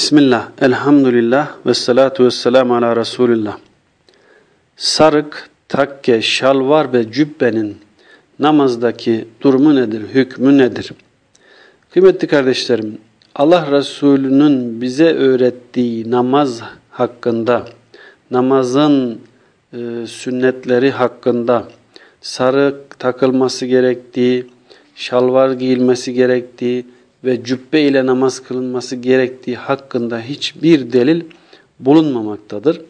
Bismillah, elhamdülillah ve salatu ve selamu ala Resulillah. Sarık, takke, şalvar ve cübbenin namazdaki durumu nedir, hükmü nedir? Kıymetli kardeşlerim, Allah Resulü'nün bize öğrettiği namaz hakkında, namazın e, sünnetleri hakkında sarık takılması gerektiği, şalvar giyilmesi gerektiği, ve cübbe ile namaz kılınması gerektiği hakkında hiçbir delil bulunmamaktadır.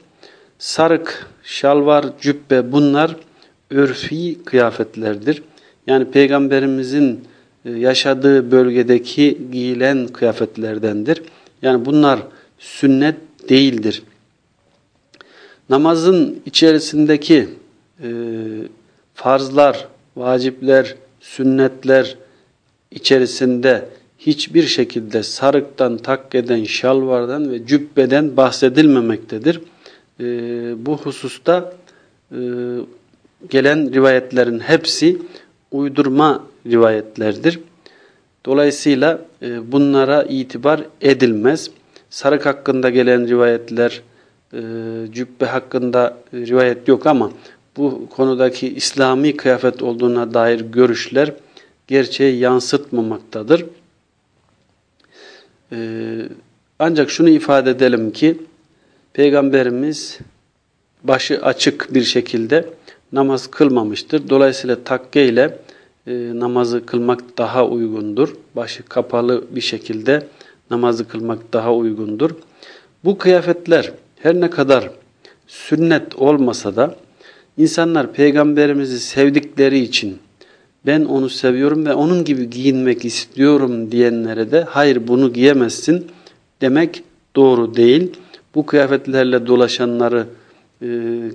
Sarık, şalvar, cübbe bunlar örfi kıyafetlerdir. Yani Peygamberimizin e, yaşadığı bölgedeki giyilen kıyafetlerdendir. Yani bunlar sünnet değildir. Namazın içerisindeki e, farzlar, vacipler, sünnetler içerisinde hiçbir şekilde sarıktan, takkeden, şalvardan ve cübbeden bahsedilmemektedir. E, bu hususta e, gelen rivayetlerin hepsi uydurma rivayetlerdir. Dolayısıyla e, bunlara itibar edilmez. Sarık hakkında gelen rivayetler, e, cübbe hakkında rivayet yok ama bu konudaki İslami kıyafet olduğuna dair görüşler gerçeği yansıtmamaktadır. Ee, ancak şunu ifade edelim ki Peygamberimiz başı açık bir şekilde namaz kılmamıştır. Dolayısıyla takke ile e, namazı kılmak daha uygundur. Başı kapalı bir şekilde namazı kılmak daha uygundur. Bu kıyafetler her ne kadar sünnet olmasa da insanlar peygamberimizi sevdikleri için ben onu seviyorum ve onun gibi giyinmek istiyorum diyenlere de hayır bunu giyemezsin demek doğru değil. Bu kıyafetlerle dolaşanları e,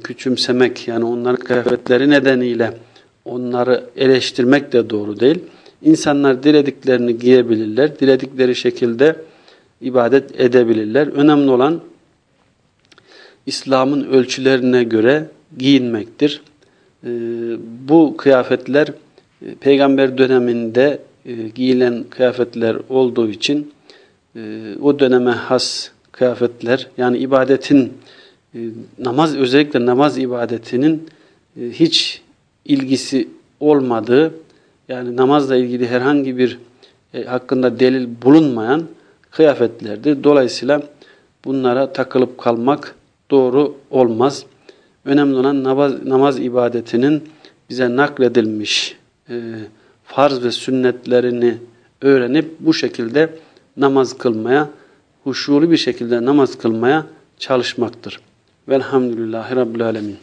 küçümsemek yani onların kıyafetleri nedeniyle onları eleştirmek de doğru değil. İnsanlar dilediklerini giyebilirler, diledikleri şekilde ibadet edebilirler. Önemli olan İslam'ın ölçülerine göre giyinmektir. E, bu kıyafetler peygamber döneminde e, giyilen kıyafetler olduğu için e, o döneme has kıyafetler yani ibadetin namaz özellikle namaz ibadetinin hiç ilgisi olmadığı yani namazla ilgili herhangi bir hakkında delil bulunmayan kıyafetlerdir. Dolayısıyla bunlara takılıp kalmak doğru olmaz. Önemli olan namaz, namaz ibadetinin bize nakledilmiş e, farz ve sünnetlerini öğrenip bu şekilde namaz kılmaya, huşulu bir şekilde namaz kılmaya çalışmaktır. Velhamdülillahi Rabbil Alemin.